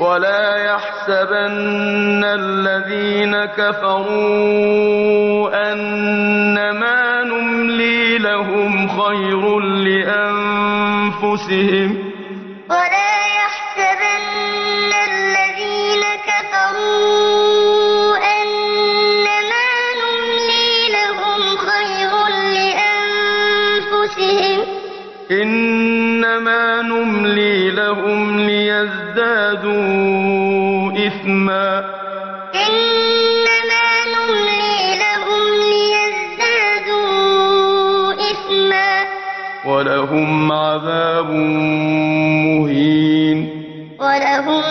ولا يحسبن الذين كفروا أنما نملي لهم خير لأنفسهم ولا إنما نملي لهم ليزدادوا إثما. إنما نملي لهم ليزدادوا إثما. ولهم عذاب مهين. ولهم